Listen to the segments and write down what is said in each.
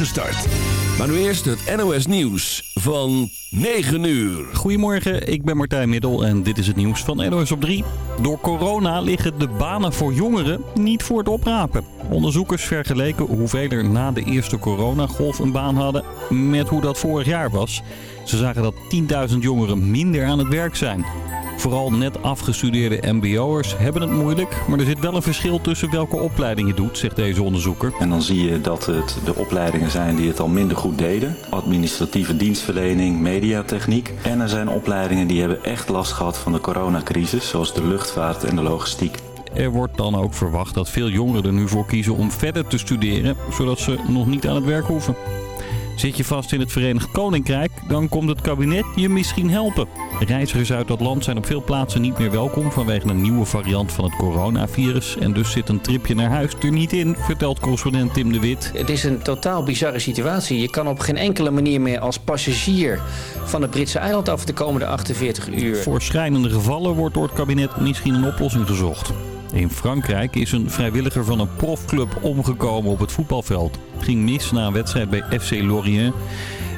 start. Maar nu eerst het NOS Nieuws van 9 uur. Goedemorgen, ik ben Martijn Middel en dit is het nieuws van NOS op 3. Door corona liggen de banen voor jongeren niet voor het oprapen. Onderzoekers vergeleken hoeveel er na de eerste coronagolf een baan hadden met hoe dat vorig jaar was. Ze zagen dat 10.000 jongeren minder aan het werk zijn. Vooral net afgestudeerde mbo'ers hebben het moeilijk. Maar er zit wel een verschil tussen welke opleiding je doet, zegt deze onderzoeker. En dan zie je dat het de opleidingen zijn die het al minder goed deden. Administratieve dienstverlening, mediatechniek. En er zijn opleidingen die hebben echt last gehad van de coronacrisis. Zoals de luchtvaart en de logistiek. Er wordt dan ook verwacht dat veel jongeren er nu voor kiezen om verder te studeren, zodat ze nog niet aan het werk hoeven. Zit je vast in het Verenigd Koninkrijk, dan komt het kabinet je misschien helpen. Reizigers uit dat land zijn op veel plaatsen niet meer welkom vanwege een nieuwe variant van het coronavirus. En dus zit een tripje naar huis er niet in, vertelt correspondent Tim de Wit. Het is een totaal bizarre situatie. Je kan op geen enkele manier meer als passagier van het Britse eiland af de komende 48 uur. Voor schrijnende gevallen wordt door het kabinet misschien een oplossing gezocht. In Frankrijk is een vrijwilliger van een profclub omgekomen op het voetbalveld. Ging mis na een wedstrijd bij FC Lorient.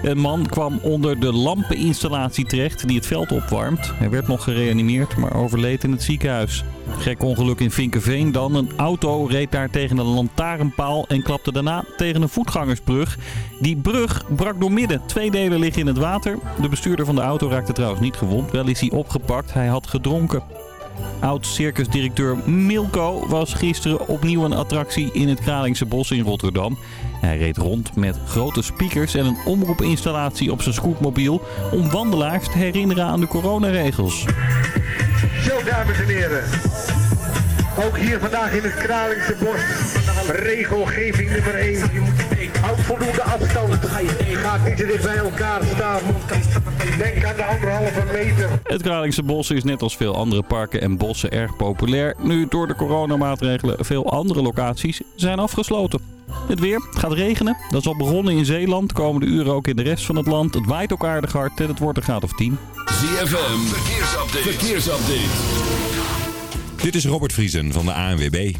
Een man kwam onder de lampeninstallatie terecht die het veld opwarmt. Hij werd nog gereanimeerd, maar overleed in het ziekenhuis. Gek ongeluk in Vinkenveen dan. Een auto reed daar tegen een lantaarnpaal en klapte daarna tegen een voetgangersbrug. Die brug brak door midden. Twee delen liggen in het water. De bestuurder van de auto raakte trouwens niet gewond. Wel is hij opgepakt. Hij had gedronken. Oud-circusdirecteur Milko was gisteren opnieuw een attractie in het Kralingse Bos in Rotterdam. Hij reed rond met grote speakers en een omroepinstallatie op zijn scootmobiel om wandelaars te herinneren aan de coronaregels. Zo, dames en heren. Ook hier vandaag in het Kralingse Bos. Regelgeving nummer 1. Houd voldoende afstand. Ga niet te dicht bij elkaar staan. Denk aan de anderhalve meter. Het Kralingse Bos is net als veel andere parken en bossen erg populair. Nu door de coronamaatregelen veel andere locaties zijn afgesloten. Het weer, het gaat regenen. Dat is al begonnen in Zeeland. Komende uren ook in de rest van het land. Het waait ook aardig hard en het wordt een graad of 10. ZFM, verkeersupdate. verkeersupdate. Dit is Robert Vriesen van de ANWB.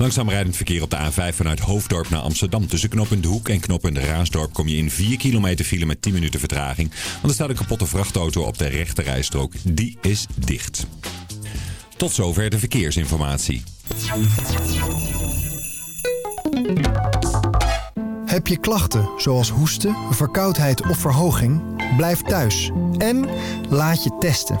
Langzaam rijdend verkeer op de A5 vanuit Hoofddorp naar Amsterdam. Tussen knooppunt De Hoek en knooppunt Raasdorp kom je in 4 kilometer file met 10 minuten vertraging. Want er staat een kapotte vrachtauto op de rechte rijstrook. Die is dicht. Tot zover de verkeersinformatie. Heb je klachten zoals hoesten, verkoudheid of verhoging? Blijf thuis en laat je testen.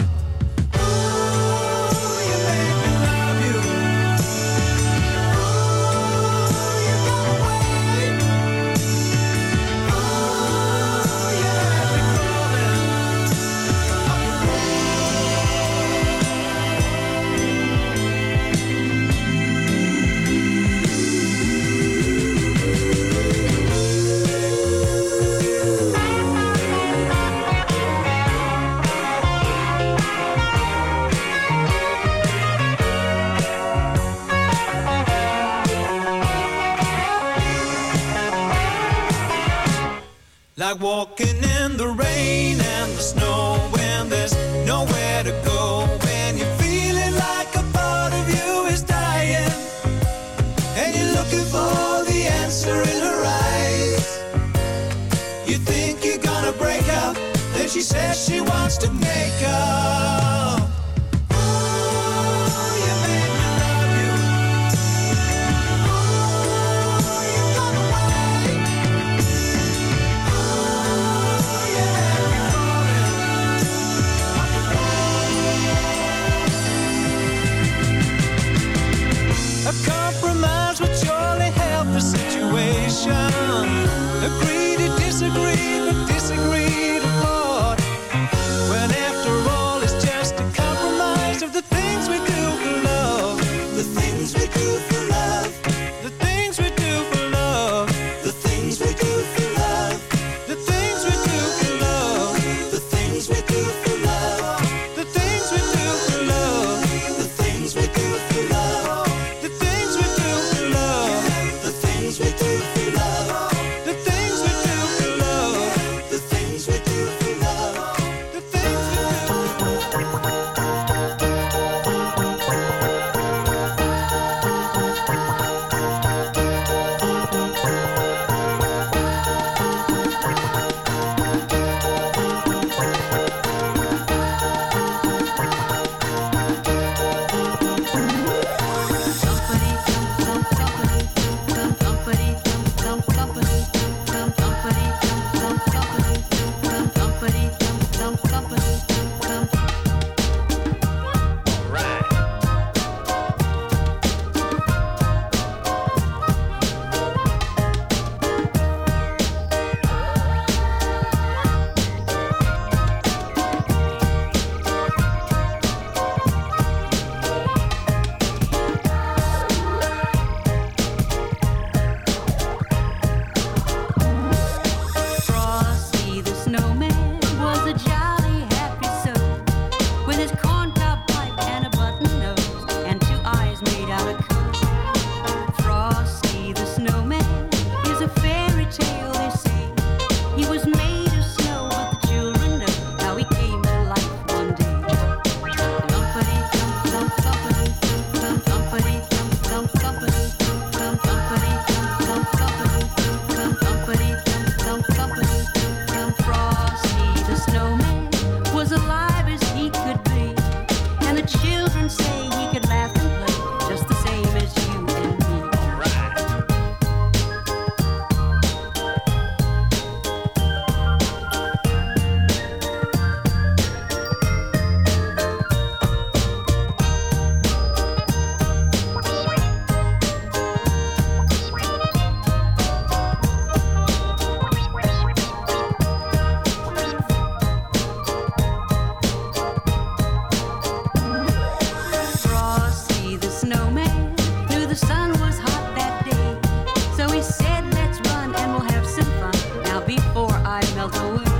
I'll go.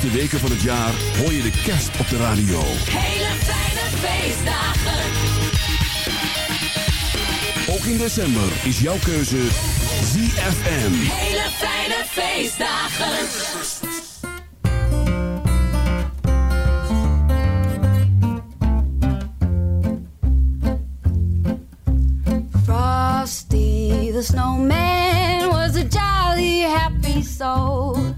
De weken van het jaar hoor je de kerst op de radio. Hele fijne feestdagen. Ook in december is jouw keuze ZFM. Hele fijne feestdagen. Frosty the snowman was a jolly happy soul.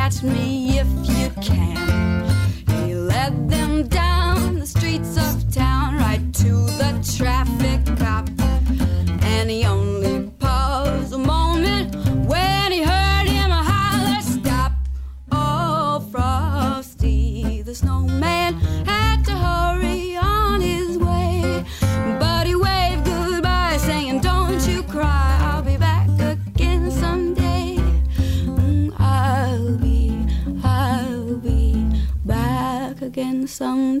catch me if you can. He let them down. 等。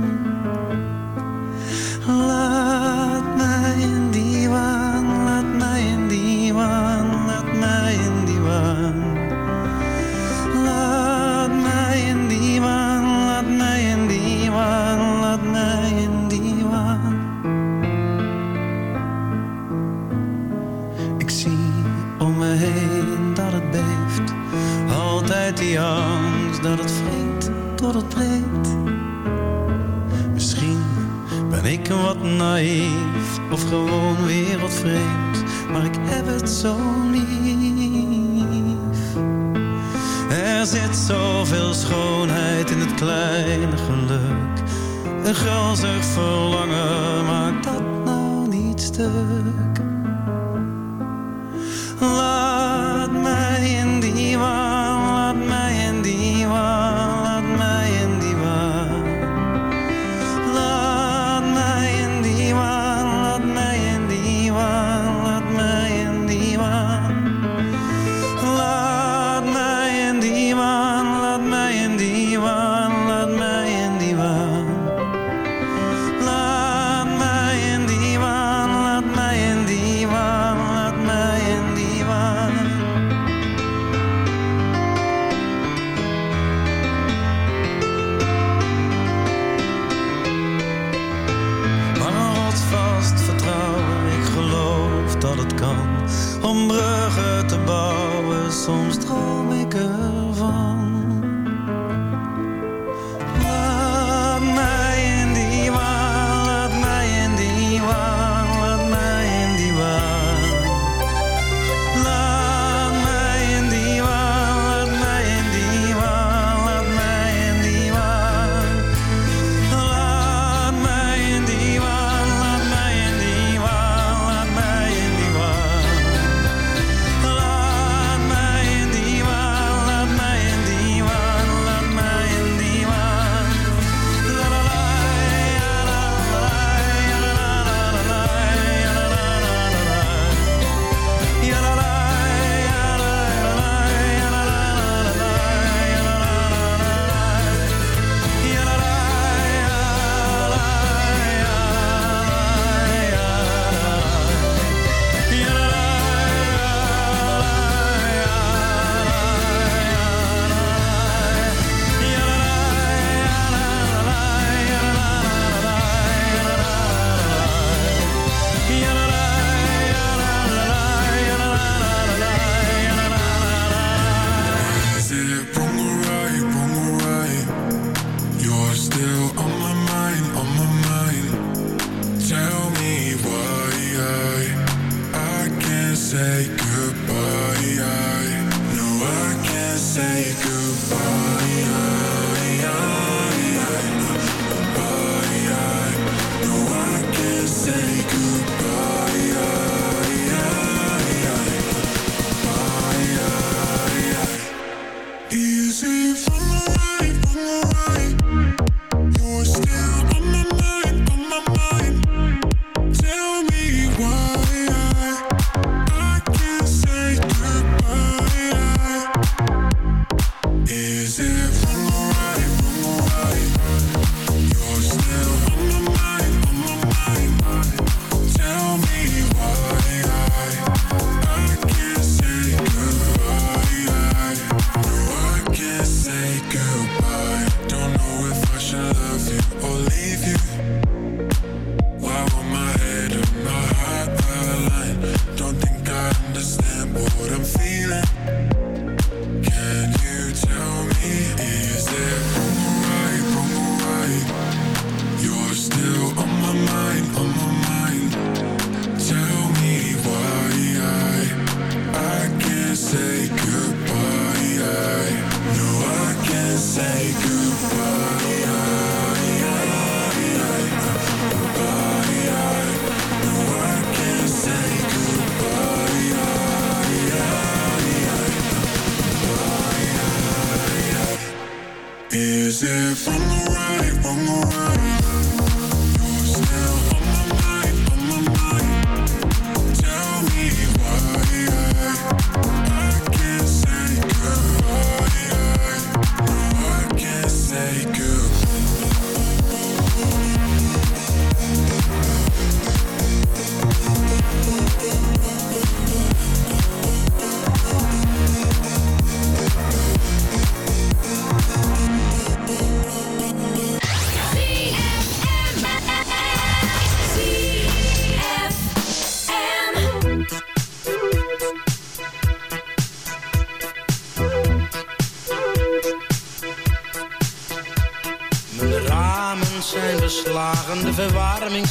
Wat naïef of gewoon wereldvreemd, maar ik heb het zo lief. Er zit zoveel schoonheid in het kleine geluk. Een grazig verlangen maakt dat nou niet stuk.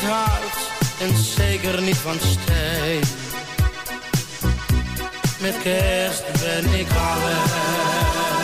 niet en zeker niet van steen. Met kerst ben ik alleen.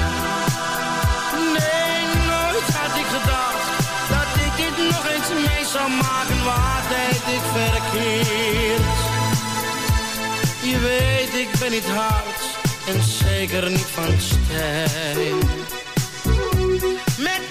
mee zou maken, waar deed ik verkeerd? Je weet, ik ben niet hard en zeker niet van stijl. Met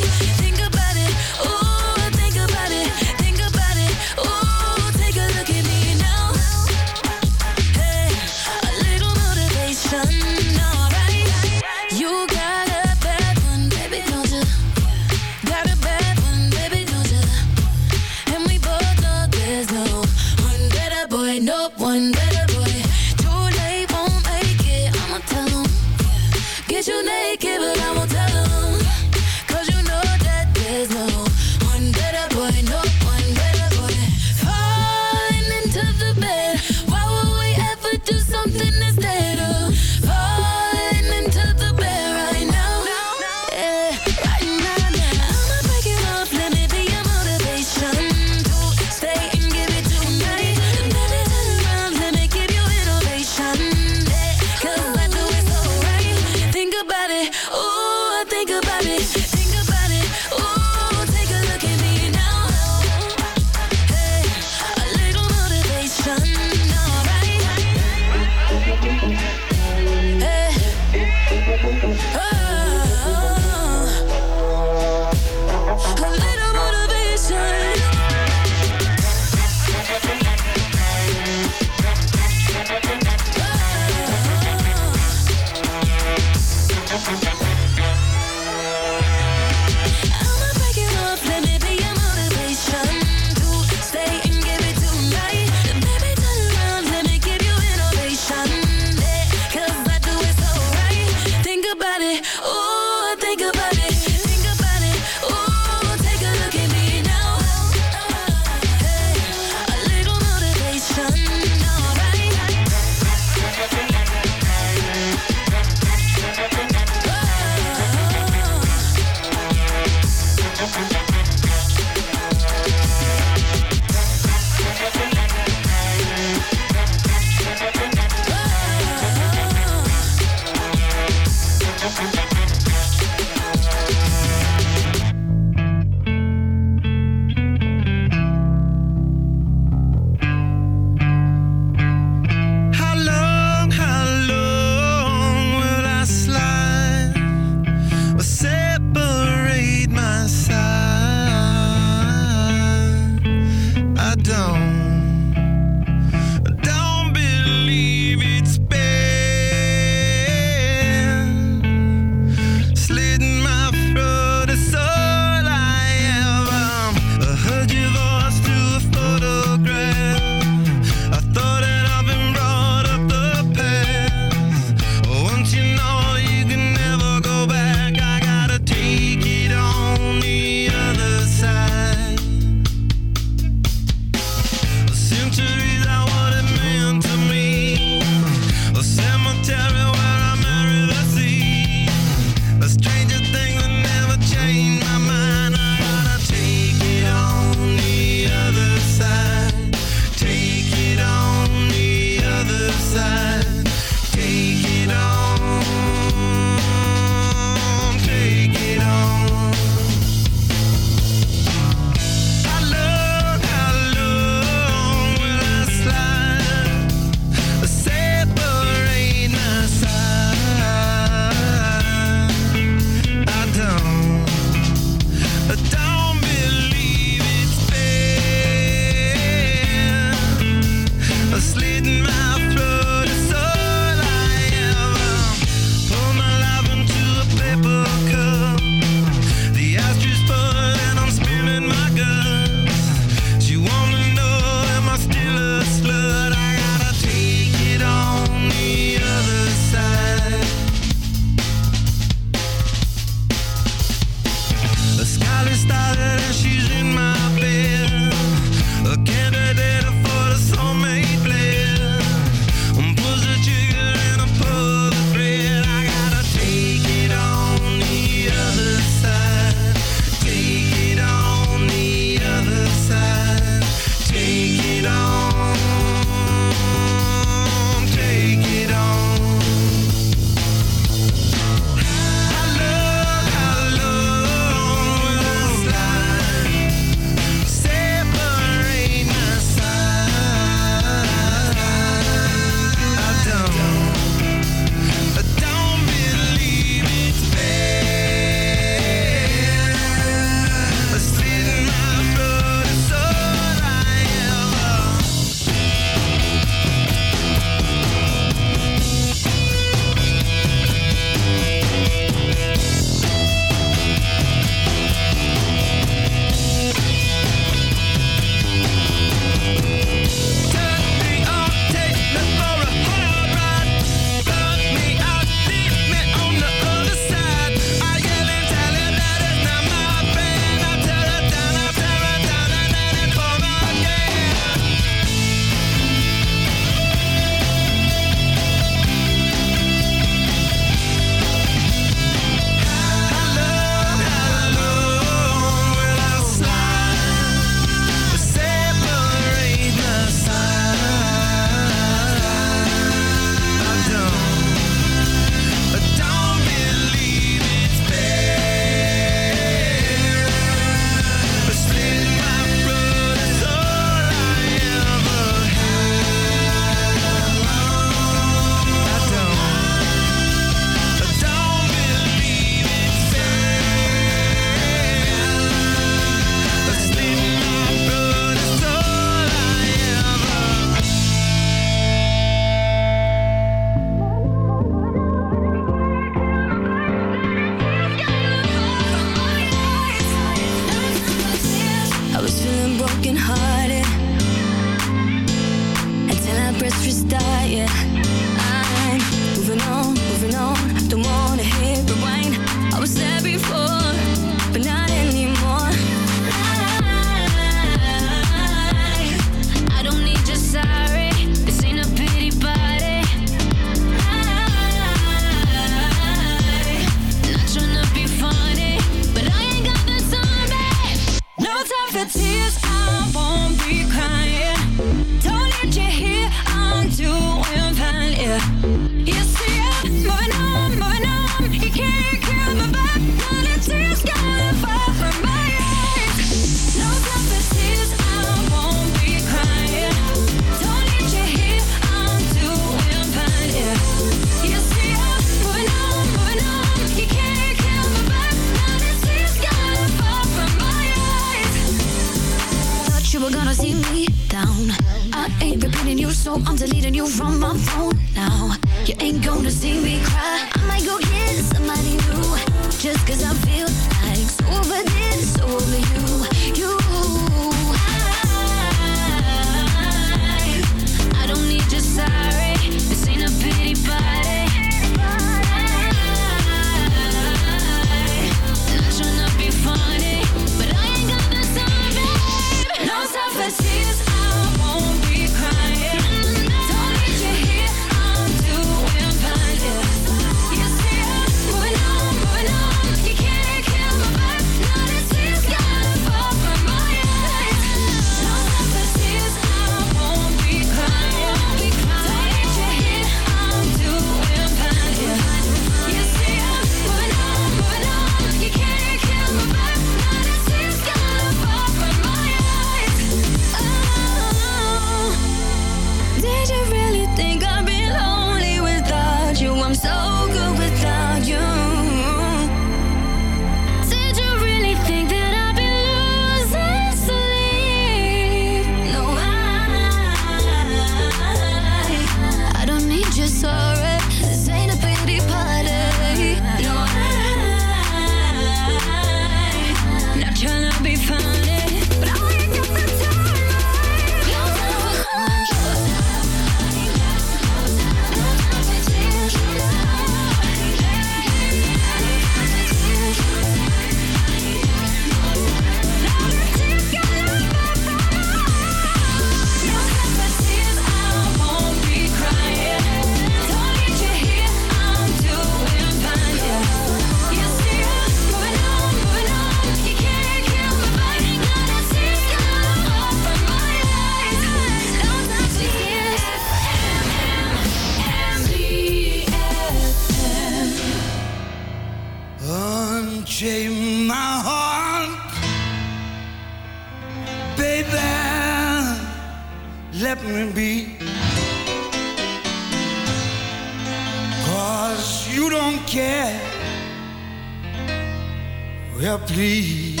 Well, please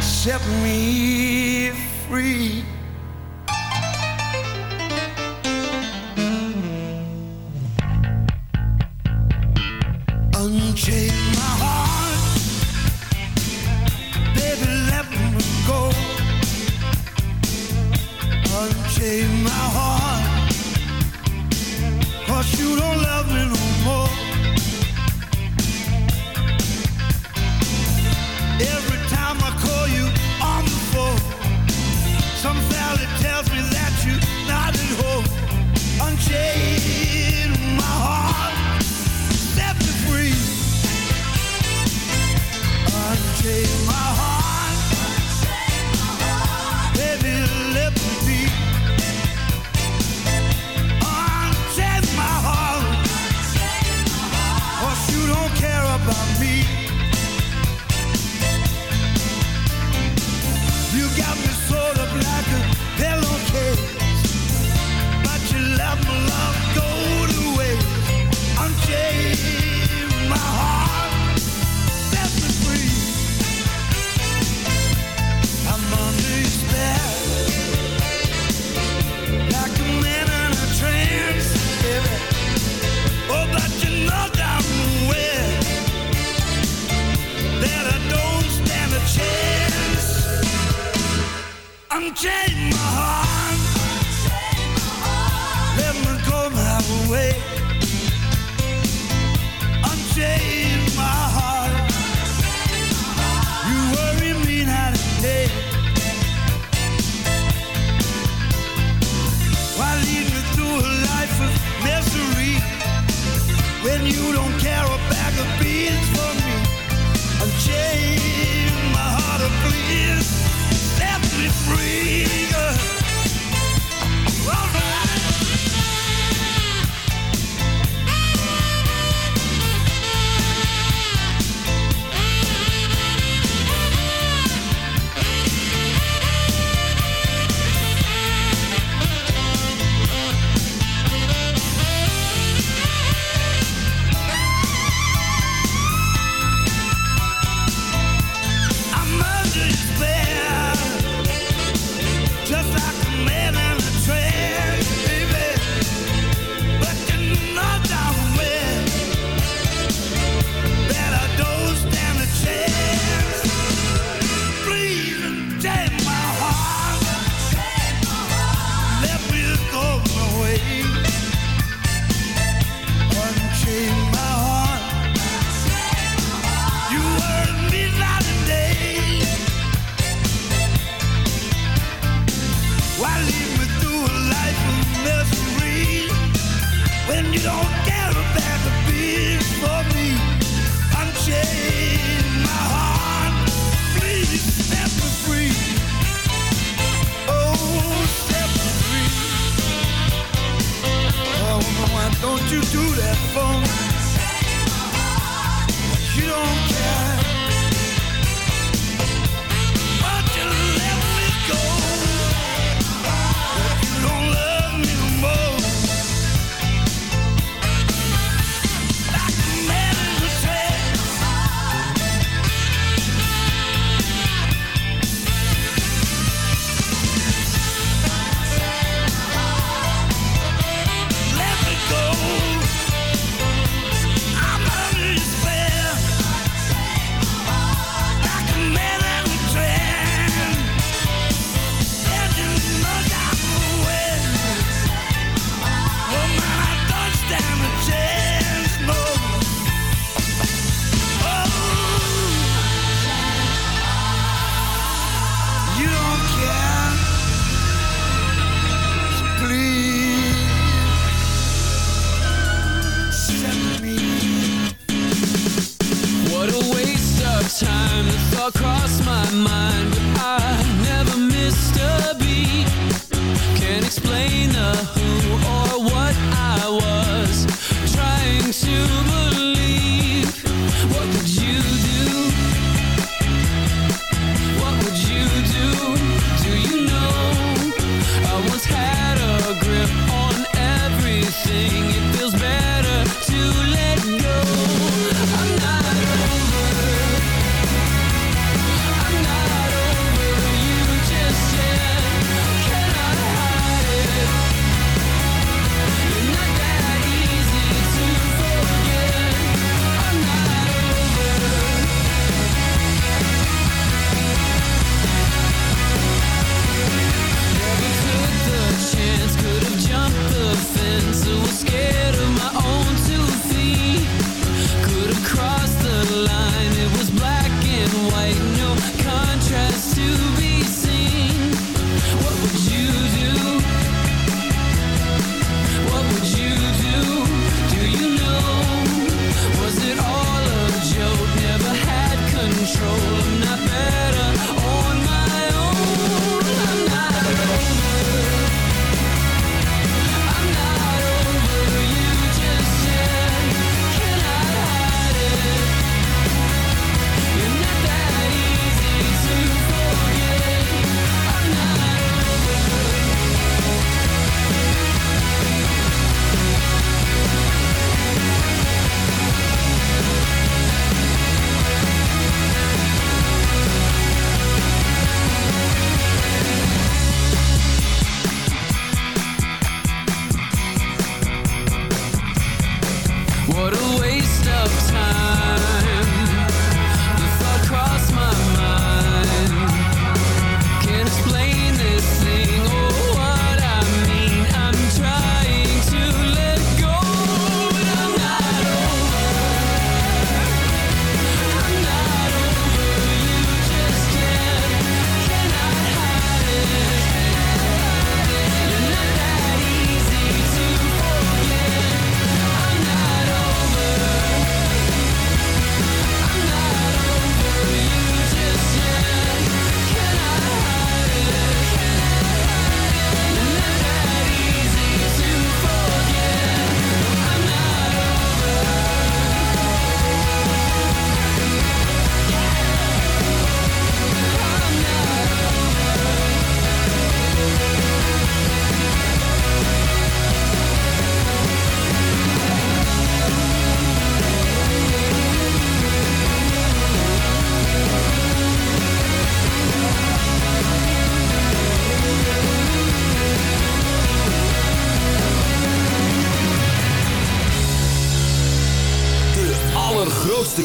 set me free. Unchained. you don't care a bag of beans for me. I'm chained, my heart of me free.